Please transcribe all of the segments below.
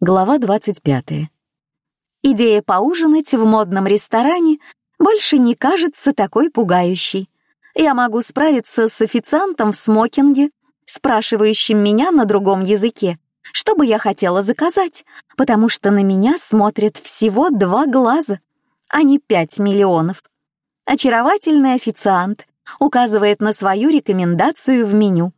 Глава 25. Идея поужинать в модном ресторане больше не кажется такой пугающей. Я могу справиться с официантом в смокинге, спрашивающим меня на другом языке, что бы я хотела заказать, потому что на меня смотрят всего два глаза, а не пять миллионов. Очаровательный официант указывает на свою рекомендацию в меню.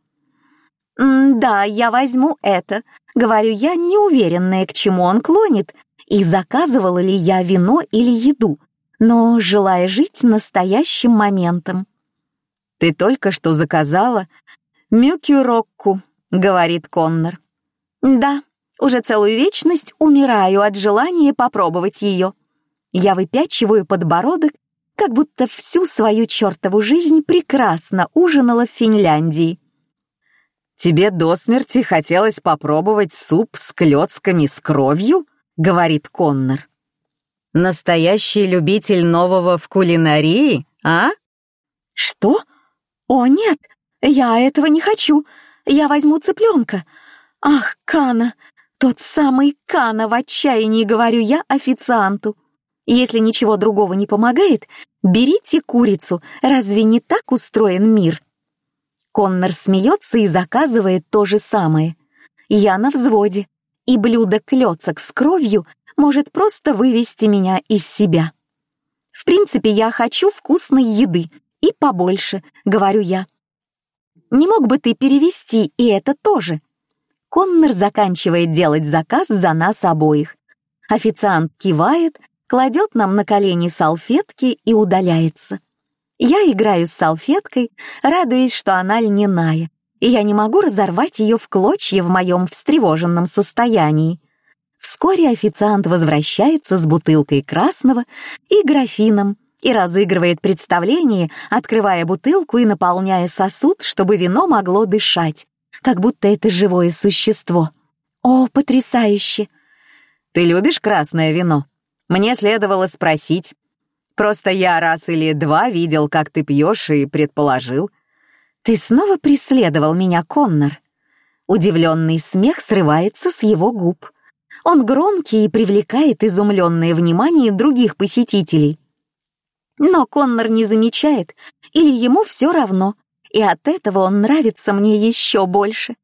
«Да, я возьму это», — говорю я, неуверенная, к чему он клонит, и заказывала ли я вино или еду, но желая жить настоящим моментом. «Ты только что заказала мюкюрокку», — говорит Коннор. «Да, уже целую вечность умираю от желания попробовать ее». Я выпячиваю подбородок, как будто всю свою чертову жизнь прекрасно ужинала в Финляндии. «Тебе до смерти хотелось попробовать суп с клёцками с кровью?» — говорит Коннор. «Настоящий любитель нового в кулинарии, а?» «Что? О, нет, я этого не хочу. Я возьму цыпленка. Ах, Кана, тот самый Кана в отчаянии, говорю я официанту. Если ничего другого не помогает, берите курицу, разве не так устроен мир?» Коннор смеется и заказывает то же самое. Я на взводе, и блюдо клёцок с кровью может просто вывести меня из себя. В принципе, я хочу вкусной еды, и побольше, говорю я. Не мог бы ты перевести и это тоже? Коннор заканчивает делать заказ за нас обоих. Официант кивает, кладет нам на колени салфетки и удаляется. Я играю с салфеткой, радуясь, что она льняная, и я не могу разорвать ее в клочья в моем встревоженном состоянии. Вскоре официант возвращается с бутылкой красного и графином и разыгрывает представление, открывая бутылку и наполняя сосуд, чтобы вино могло дышать, как будто это живое существо. О, потрясающе! Ты любишь красное вино? Мне следовало спросить. Просто я раз или два видел, как ты пьешь, и предположил. Ты снова преследовал меня, Коннор. Удивленный смех срывается с его губ. Он громкий и привлекает изумленное внимание других посетителей. Но Коннор не замечает, или ему все равно, и от этого он нравится мне еще больше.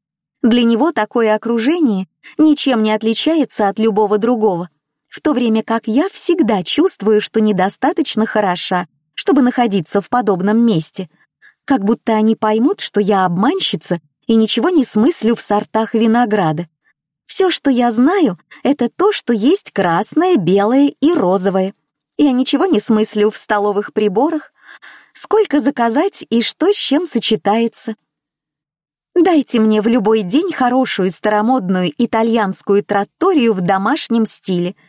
Для него такое окружение ничем не отличается от любого другого в то время как я всегда чувствую, что недостаточно хороша, чтобы находиться в подобном месте, как будто они поймут, что я обманщица и ничего не смыслю в сортах винограда. Все, что я знаю, это то, что есть красное, белое и розовое. Я ничего не смыслю в столовых приборах, сколько заказать и что с чем сочетается. Дайте мне в любой день хорошую старомодную итальянскую тратторию в домашнем стиле —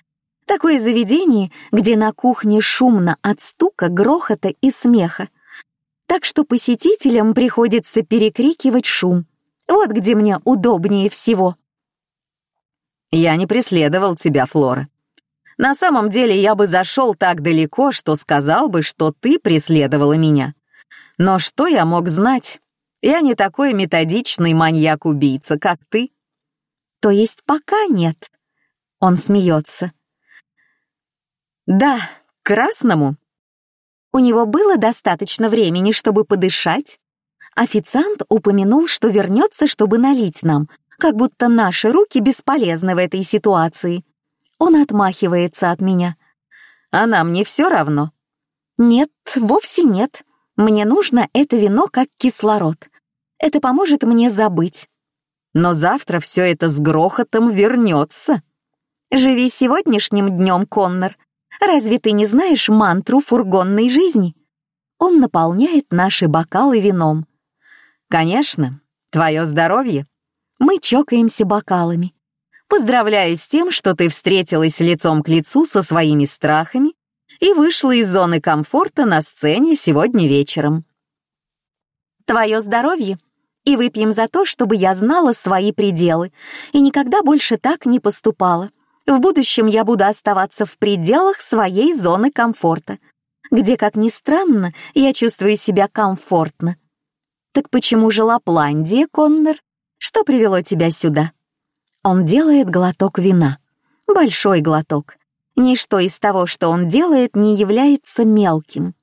Такое заведение, где на кухне шумно от стука, грохота и смеха. Так что посетителям приходится перекрикивать шум. Вот где мне удобнее всего. Я не преследовал тебя, Флора. На самом деле я бы зашел так далеко, что сказал бы, что ты преследовала меня. Но что я мог знать? Я не такой методичный маньяк-убийца, как ты. То есть пока нет. Он смеется. Да, красному. У него было достаточно времени, чтобы подышать. Официант упомянул, что вернется, чтобы налить нам, как будто наши руки бесполезны в этой ситуации. Он отмахивается от меня. А нам не все равно? Нет, вовсе нет. Мне нужно это вино как кислород. Это поможет мне забыть. Но завтра все это с грохотом вернется. Живи сегодняшним днем, Коннор. Разве ты не знаешь мантру фургонной жизни? Он наполняет наши бокалы вином. Конечно, твое здоровье. Мы чокаемся бокалами. Поздравляю с тем, что ты встретилась лицом к лицу со своими страхами и вышла из зоны комфорта на сцене сегодня вечером. Твое здоровье. И выпьем за то, чтобы я знала свои пределы и никогда больше так не поступала. В будущем я буду оставаться в пределах своей зоны комфорта, где, как ни странно, я чувствую себя комфортно. Так почему же Лапландия, Коннор? Что привело тебя сюда? Он делает глоток вина. Большой глоток. Ничто из того, что он делает, не является мелким.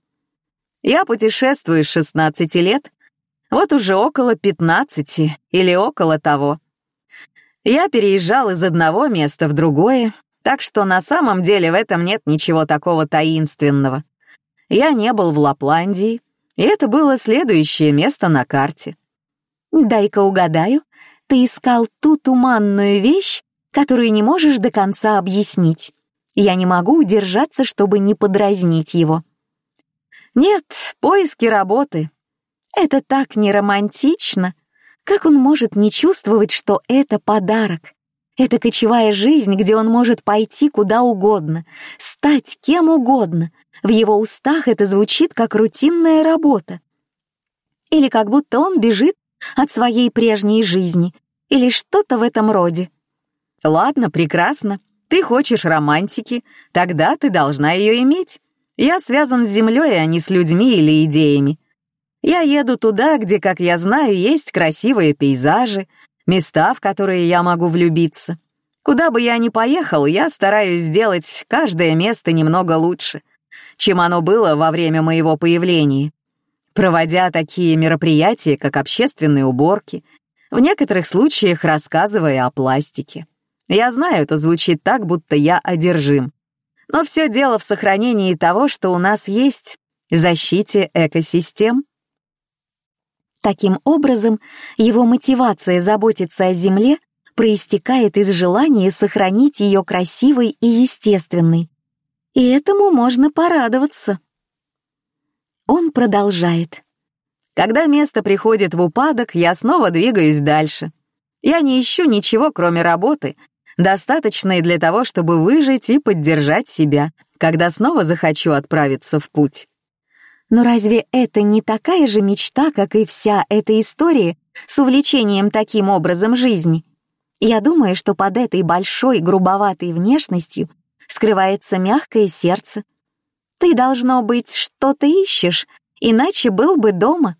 Я путешествую с 16 лет, вот уже около 15 или около того. Я переезжал из одного места в другое, так что на самом деле в этом нет ничего такого таинственного. Я не был в Лапландии, и это было следующее место на карте. «Дай-ка угадаю, ты искал ту туманную вещь, которую не можешь до конца объяснить. Я не могу удержаться, чтобы не подразнить его». «Нет, поиски работы». «Это так не романтично. Как он может не чувствовать, что это подарок? Это кочевая жизнь, где он может пойти куда угодно, стать кем угодно. В его устах это звучит как рутинная работа. Или как будто он бежит от своей прежней жизни, или что-то в этом роде. Ладно, прекрасно. Ты хочешь романтики, тогда ты должна ее иметь. Я связан с землей, а не с людьми или идеями. Я еду туда, где, как я знаю, есть красивые пейзажи, места, в которые я могу влюбиться. Куда бы я ни поехал, я стараюсь сделать каждое место немного лучше, чем оно было во время моего появления. Проводя такие мероприятия, как общественные уборки, в некоторых случаях рассказывая о пластике. Я знаю, это звучит так, будто я одержим. Но все дело в сохранении того, что у нас есть, защите экосистем. Таким образом, его мотивация заботиться о Земле проистекает из желания сохранить ее красивой и естественной. И этому можно порадоваться. Он продолжает. Когда место приходит в упадок, я снова двигаюсь дальше. Я не ищу ничего, кроме работы, достаточной для того, чтобы выжить и поддержать себя, когда снова захочу отправиться в путь. Но разве это не такая же мечта, как и вся эта история с увлечением таким образом жизни? Я думаю, что под этой большой грубоватой внешностью скрывается мягкое сердце. Ты, должно быть, что-то ищешь, иначе был бы дома.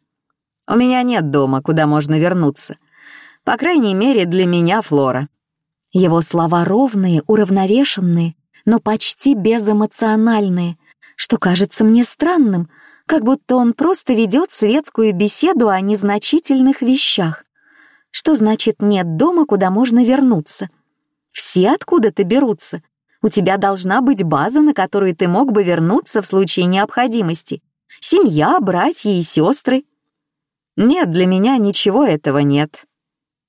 У меня нет дома, куда можно вернуться. По крайней мере, для меня, Флора. Его слова ровные, уравновешенные, но почти безэмоциональные, что кажется мне странным — как будто он просто ведет светскую беседу о незначительных вещах. Что значит «нет дома, куда можно вернуться»? Все откуда-то берутся. У тебя должна быть база, на которую ты мог бы вернуться в случае необходимости. Семья, братья и сестры. Нет, для меня ничего этого нет.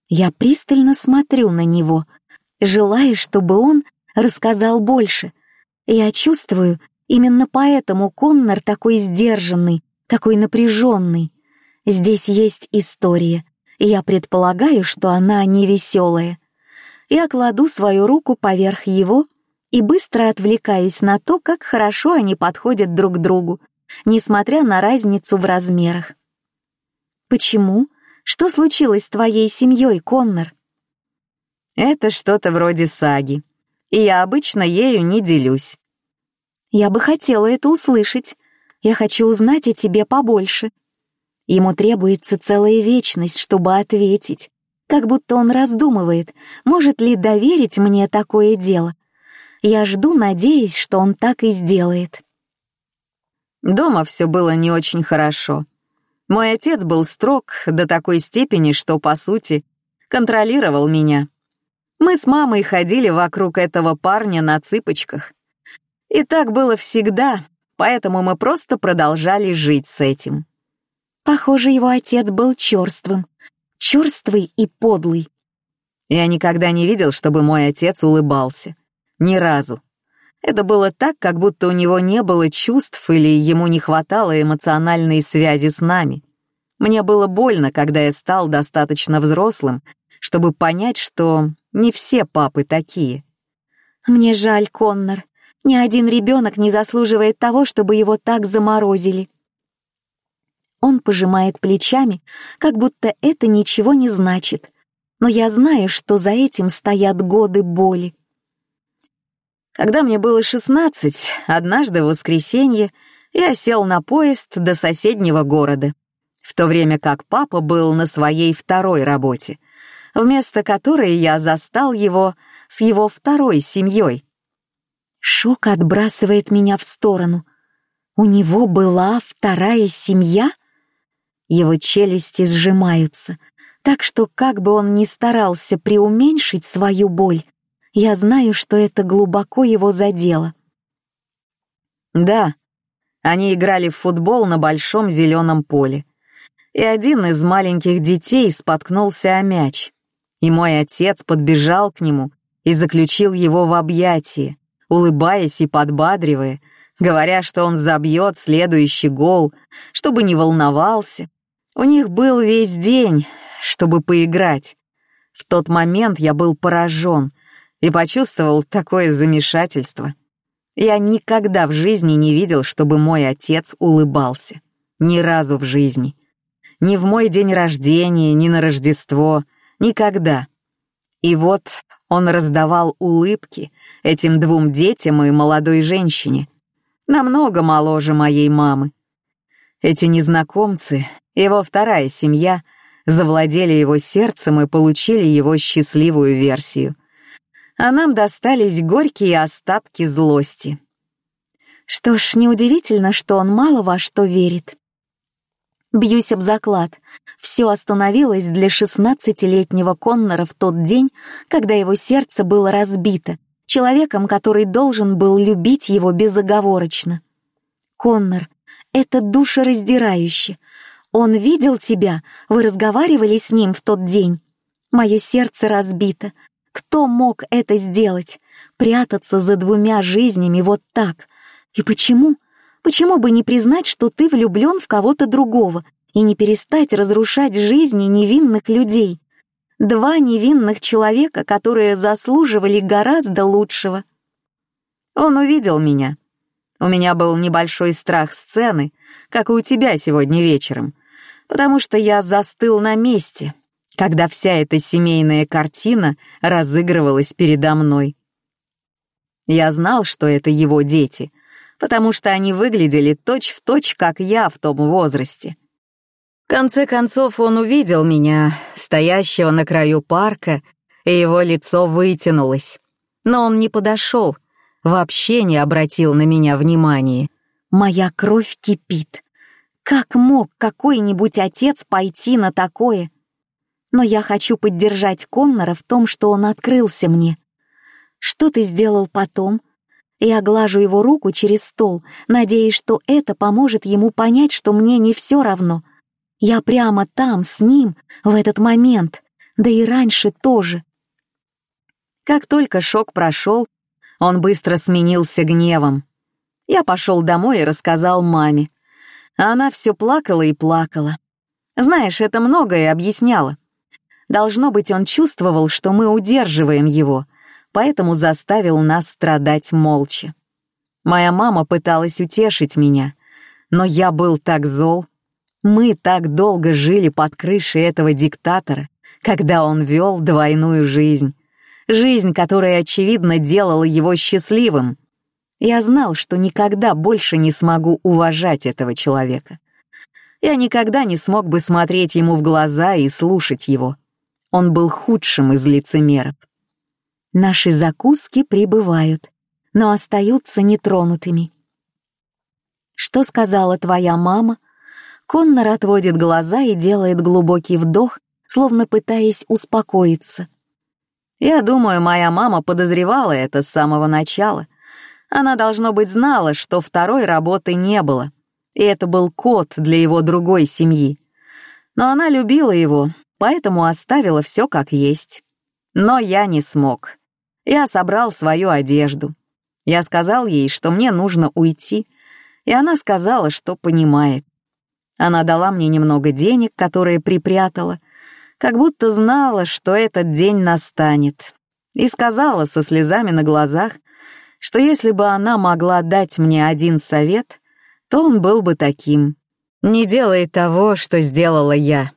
Я пристально смотрю на него, желая, чтобы он рассказал больше. Я чувствую, Именно поэтому Коннор такой сдержанный, такой напряженный. Здесь есть история, и я предполагаю, что она не веселая. Я кладу свою руку поверх его и быстро отвлекаюсь на то, как хорошо они подходят друг другу, несмотря на разницу в размерах. «Почему? Что случилось с твоей семьей, Коннор?» «Это что-то вроде саги, и я обычно ею не делюсь. Я бы хотела это услышать. Я хочу узнать о тебе побольше. Ему требуется целая вечность, чтобы ответить. Как будто он раздумывает, может ли доверить мне такое дело. Я жду, надеясь, что он так и сделает. Дома все было не очень хорошо. Мой отец был строг до такой степени, что, по сути, контролировал меня. Мы с мамой ходили вокруг этого парня на цыпочках. И так было всегда, поэтому мы просто продолжали жить с этим. Похоже, его отец был черствым, черствый и подлый. Я никогда не видел, чтобы мой отец улыбался. Ни разу. Это было так, как будто у него не было чувств или ему не хватало эмоциональной связи с нами. Мне было больно, когда я стал достаточно взрослым, чтобы понять, что не все папы такие. «Мне жаль, Коннор. Ни один ребенок не заслуживает того, чтобы его так заморозили. Он пожимает плечами, как будто это ничего не значит. Но я знаю, что за этим стоят годы боли. Когда мне было шестнадцать, однажды в воскресенье я сел на поезд до соседнего города, в то время как папа был на своей второй работе. вместо которой я застал его с его второй семьей. Шок отбрасывает меня в сторону. У него была вторая семья? Его челюсти сжимаются, так что как бы он ни старался преуменьшить свою боль, я знаю, что это глубоко его задело. Да, они играли в футбол на большом зеленом поле. И один из маленьких детей споткнулся о мяч. И мой отец подбежал к нему и заключил его в объятии, улыбаясь и подбадривая, говоря, что он забьет следующий гол, чтобы не волновался. У них был весь день, чтобы поиграть. В тот момент я был поражен и почувствовал такое замешательство. Я никогда в жизни не видел, чтобы мой отец улыбался. Ни разу в жизни. Ни в мой день рождения, ни на Рождество. Никогда. И вот он раздавал улыбки этим двум детям и молодой женщине, намного моложе моей мамы. Эти незнакомцы, его вторая семья, завладели его сердцем и получили его счастливую версию — а нам достались горькие остатки злости. Что ж, неудивительно, что он мало во что верит. Бьюсь об заклад. Все остановилось для шестнадцатилетнего Коннора в тот день, когда его сердце было разбито, человеком, который должен был любить его безоговорочно. Коннор, это душераздирающе. Он видел тебя, вы разговаривали с ним в тот день. Мое сердце разбито, кто мог это сделать? Прятаться за двумя жизнями вот так? И почему? Почему бы не признать, что ты влюблен в кого-то другого и не перестать разрушать жизни невинных людей? Два невинных человека, которые заслуживали гораздо лучшего. Он увидел меня. У меня был небольшой страх сцены, как и у тебя сегодня вечером, потому что я застыл на месте, когда вся эта семейная картина разыгрывалась передо мной. Я знал, что это его дети, потому что они выглядели точь-в-точь, точь, как я в том возрасте. В конце концов он увидел меня, стоящего на краю парка, и его лицо вытянулось. Но он не подошел, вообще не обратил на меня внимания. Моя кровь кипит. Как мог какой-нибудь отец пойти на такое? но я хочу поддержать Коннора в том, что он открылся мне. Что ты сделал потом? Я глажу его руку через стол, надеясь, что это поможет ему понять, что мне не все равно. Я прямо там, с ним, в этот момент, да и раньше тоже. Как только шок прошел, он быстро сменился гневом. Я пошел домой и рассказал маме. Она все плакала и плакала. Знаешь, это многое объясняло. Должно быть, он чувствовал, что мы удерживаем его, поэтому заставил нас страдать молча. Моя мама пыталась утешить меня, но я был так зол. Мы так долго жили под крышей этого диктатора, когда он вел двойную жизнь. Жизнь, которая, очевидно, делала его счастливым. Я знал, что никогда больше не смогу уважать этого человека. Я никогда не смог бы смотреть ему в глаза и слушать его. Он был худшим из лицемеров. Наши закуски прибывают, но остаются нетронутыми. Что сказала твоя мама? Коннор отводит глаза и делает глубокий вдох, словно пытаясь успокоиться. Я думаю, моя мама подозревала это с самого начала. Она, должно быть, знала, что второй работы не было, и это был код для его другой семьи. Но она любила его поэтому оставила все как есть. Но я не смог. Я собрал свою одежду. Я сказал ей, что мне нужно уйти, и она сказала, что понимает. Она дала мне немного денег, которые припрятала, как будто знала, что этот день настанет, и сказала со слезами на глазах, что если бы она могла дать мне один совет, то он был бы таким. «Не делай того, что сделала я.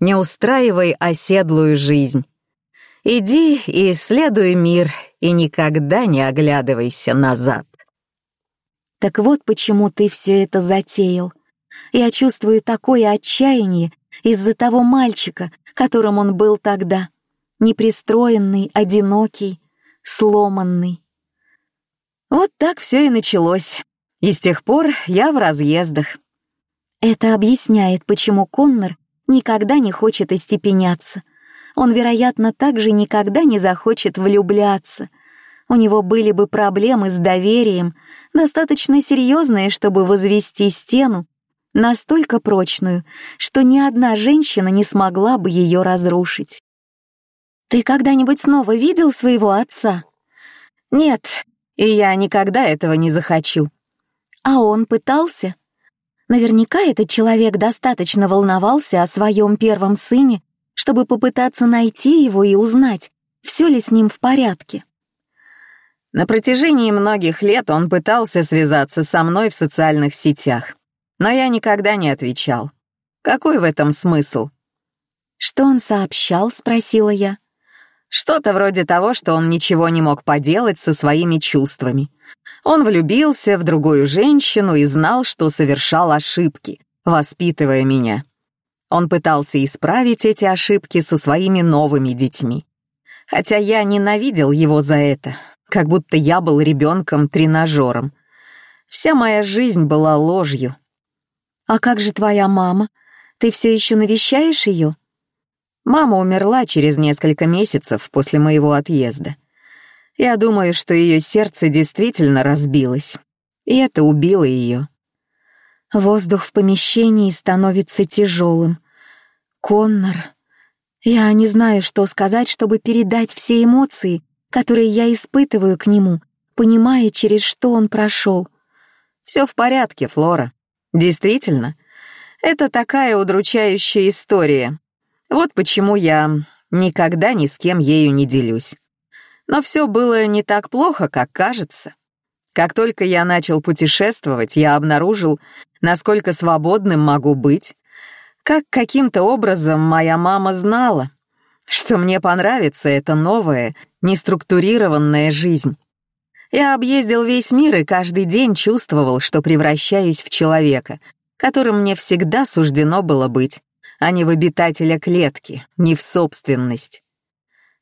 Не устраивай оседлую жизнь. Иди и исследуй мир, и никогда не оглядывайся назад. Так вот почему ты все это затеял. Я чувствую такое отчаяние из-за того мальчика, которым он был тогда. непристроенный, одинокий, сломанный. Вот так все и началось. И с тех пор я в разъездах. Это объясняет, почему Коннор никогда не хочет остепеняться. Он, вероятно, также никогда не захочет влюбляться. У него были бы проблемы с доверием, достаточно серьезные, чтобы возвести стену, настолько прочную, что ни одна женщина не смогла бы ее разрушить. «Ты когда-нибудь снова видел своего отца?» «Нет, и я никогда этого не захочу». «А он пытался?» Наверняка этот человек достаточно волновался о своем первом сыне, чтобы попытаться найти его и узнать, все ли с ним в порядке. На протяжении многих лет он пытался связаться со мной в социальных сетях, но я никогда не отвечал. Какой в этом смысл? «Что он сообщал?» — спросила я. Что-то вроде того, что он ничего не мог поделать со своими чувствами. Он влюбился в другую женщину и знал, что совершал ошибки, воспитывая меня. Он пытался исправить эти ошибки со своими новыми детьми. Хотя я ненавидел его за это, как будто я был ребенком-тренажером. Вся моя жизнь была ложью. «А как же твоя мама? Ты все еще навещаешь ее?» Мама умерла через несколько месяцев после моего отъезда. Я думаю, что ее сердце действительно разбилось, и это убило ее. Воздух в помещении становится тяжелым. Коннор. Я не знаю, что сказать, чтобы передать все эмоции, которые я испытываю к нему, понимая, через что он прошел. Все в порядке, Флора. Действительно, это такая удручающая история, вот почему я никогда ни с кем ею не делюсь. Но все было не так плохо, как кажется. Как только я начал путешествовать, я обнаружил, насколько свободным могу быть, как каким-то образом моя мама знала, что мне понравится эта новая, неструктурированная жизнь. Я объездил весь мир и каждый день чувствовал, что превращаюсь в человека, которым мне всегда суждено было быть а не в обитателя клетки, не в собственность.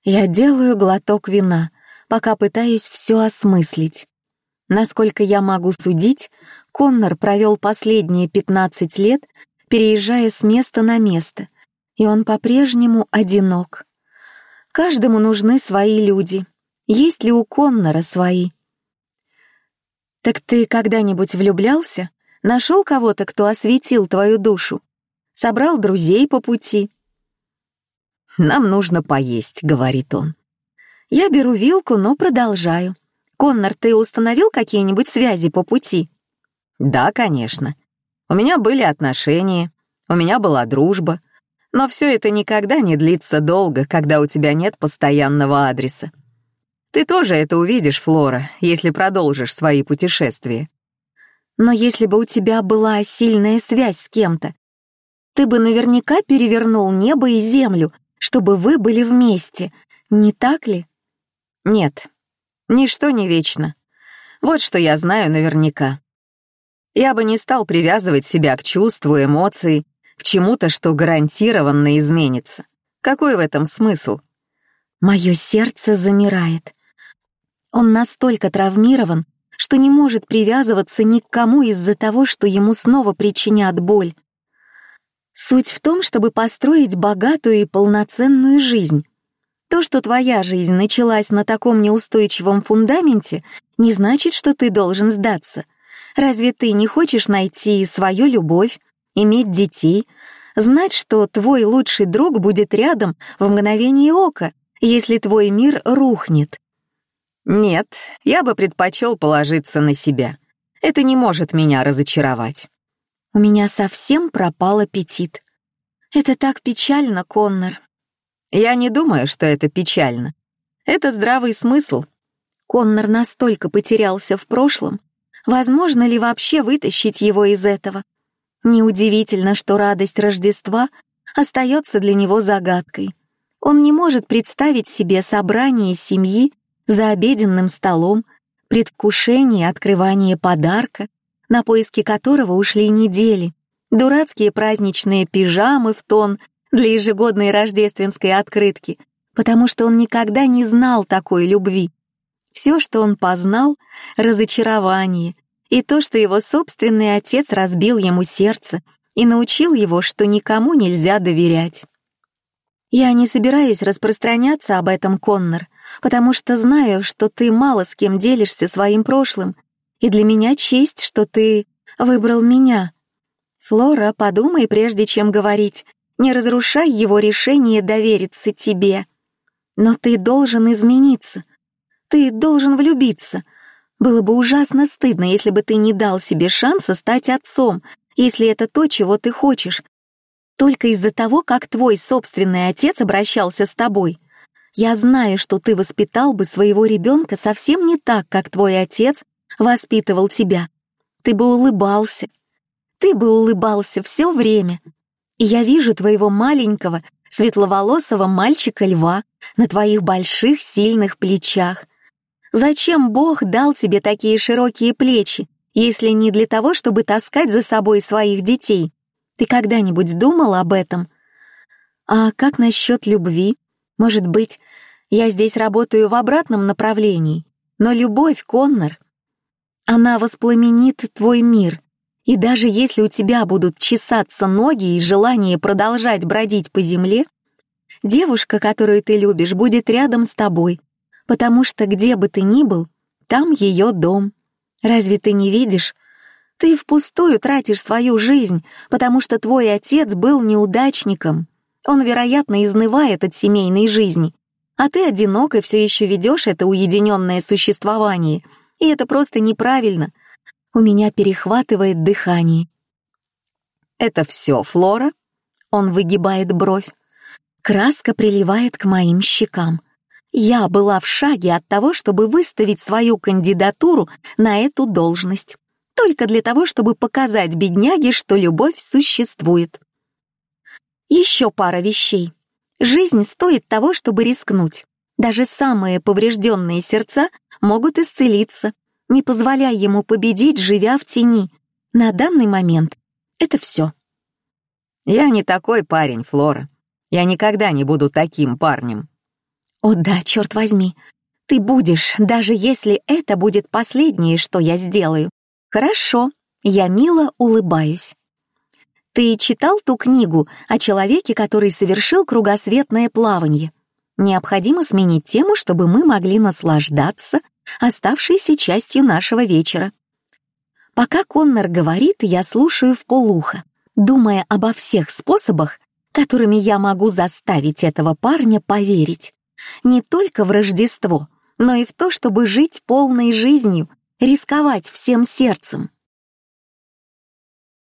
Я делаю глоток вина, пока пытаюсь все осмыслить. Насколько я могу судить, Коннор провел последние 15 лет, переезжая с места на место, и он по-прежнему одинок. Каждому нужны свои люди. Есть ли у Коннора свои? Так ты когда-нибудь влюблялся? Нашел кого-то, кто осветил твою душу? собрал друзей по пути. «Нам нужно поесть», — говорит он. Я беру вилку, но продолжаю. «Коннор, ты установил какие-нибудь связи по пути?» «Да, конечно. У меня были отношения, у меня была дружба, но все это никогда не длится долго, когда у тебя нет постоянного адреса. Ты тоже это увидишь, Флора, если продолжишь свои путешествия. Но если бы у тебя была сильная связь с кем-то, ты бы наверняка перевернул небо и землю, чтобы вы были вместе, не так ли? Нет, ничто не вечно. Вот что я знаю наверняка. Я бы не стал привязывать себя к чувству, эмоции, к чему-то, что гарантированно изменится. Какой в этом смысл? Мое сердце замирает. Он настолько травмирован, что не может привязываться ни к кому из-за того, что ему снова причинят боль. Суть в том, чтобы построить богатую и полноценную жизнь. То, что твоя жизнь началась на таком неустойчивом фундаменте, не значит, что ты должен сдаться. Разве ты не хочешь найти свою любовь, иметь детей, знать, что твой лучший друг будет рядом в мгновение ока, если твой мир рухнет? Нет, я бы предпочел положиться на себя. Это не может меня разочаровать. У меня совсем пропал аппетит. Это так печально, Коннор. Я не думаю, что это печально. Это здравый смысл. Коннор настолько потерялся в прошлом. Возможно ли вообще вытащить его из этого? Неудивительно, что радость Рождества остается для него загадкой. Он не может представить себе собрание семьи за обеденным столом, предвкушение открывания подарка, на поиски которого ушли недели, дурацкие праздничные пижамы в тон для ежегодной рождественской открытки, потому что он никогда не знал такой любви. Все, что он познал — разочарование, и то, что его собственный отец разбил ему сердце и научил его, что никому нельзя доверять. Я не собираюсь распространяться об этом, Коннор, потому что знаю, что ты мало с кем делишься своим прошлым, и для меня честь, что ты выбрал меня. Флора, подумай, прежде чем говорить, не разрушай его решение довериться тебе. Но ты должен измениться. Ты должен влюбиться. Было бы ужасно стыдно, если бы ты не дал себе шанса стать отцом, если это то, чего ты хочешь, только из-за того, как твой собственный отец обращался с тобой. Я знаю, что ты воспитал бы своего ребенка совсем не так, как твой отец воспитывал тебя. Ты бы улыбался. Ты бы улыбался все время. И я вижу твоего маленького, светловолосого мальчика-льва на твоих больших, сильных плечах. Зачем Бог дал тебе такие широкие плечи, если не для того, чтобы таскать за собой своих детей? Ты когда-нибудь думал об этом? А как насчет любви? Может быть, я здесь работаю в обратном направлении, но любовь, Коннор, она воспламенит твой мир. И даже если у тебя будут чесаться ноги и желание продолжать бродить по земле, девушка, которую ты любишь, будет рядом с тобой, потому что где бы ты ни был, там ее дом. Разве ты не видишь, ты впустую тратишь свою жизнь, потому что твой отец был неудачником. Он, вероятно, изнывает от семейной жизни. А ты одинок и все еще ведешь это уединенное существование. И это просто неправильно. У меня перехватывает дыхание. «Это все, Флора?» Он выгибает бровь. Краска приливает к моим щекам. Я была в шаге от того, чтобы выставить свою кандидатуру на эту должность только для того, чтобы показать бедняге, что любовь существует. Еще пара вещей. Жизнь стоит того, чтобы рискнуть. Даже самые поврежденные сердца могут исцелиться, не позволяя ему победить, живя в тени. На данный момент это все. Я не такой парень, Флора. Я никогда не буду таким парнем. О да, черт возьми, ты будешь, даже если это будет последнее, что я сделаю. «Хорошо, я мило улыбаюсь». «Ты читал ту книгу о человеке, который совершил кругосветное плавание? Необходимо сменить тему, чтобы мы могли наслаждаться оставшейся частью нашего вечера». Пока Коннор говорит, я слушаю в полухо, думая обо всех способах, которыми я могу заставить этого парня поверить. Не только в Рождество, но и в то, чтобы жить полной жизнью, рисковать всем сердцем.